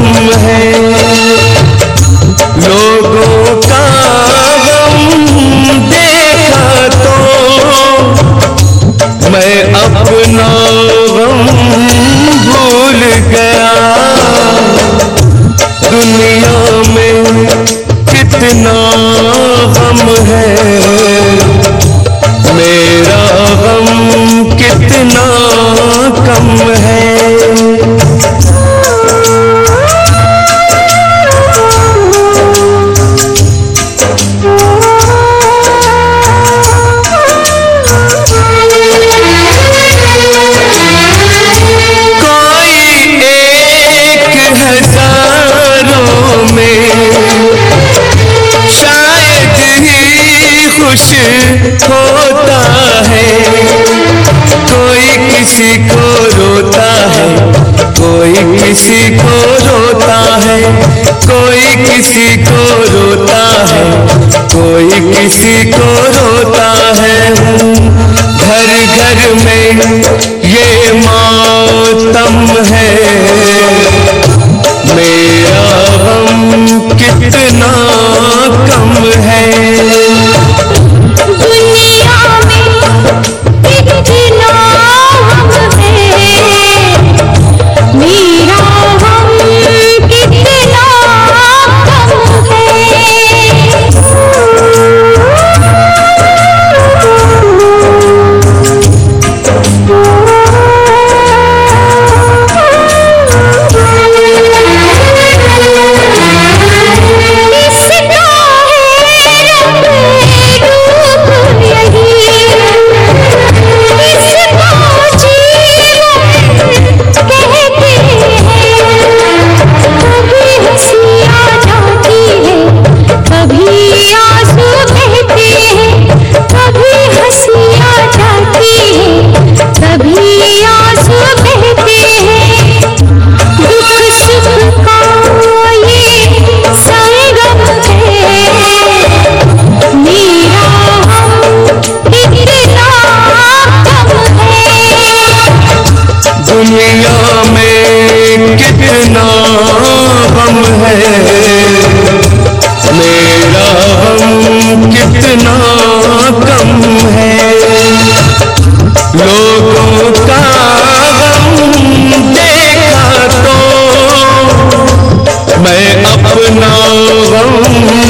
गम है। लोगों का गम देखा तो मैं अपना गम भूल गया। दुनिया में कितना गम है। मेरा गम किसी को रोता है। कोई किसी को रोता है। कोई किसी को रोता है। घर घर में ये मातम है। दुनिया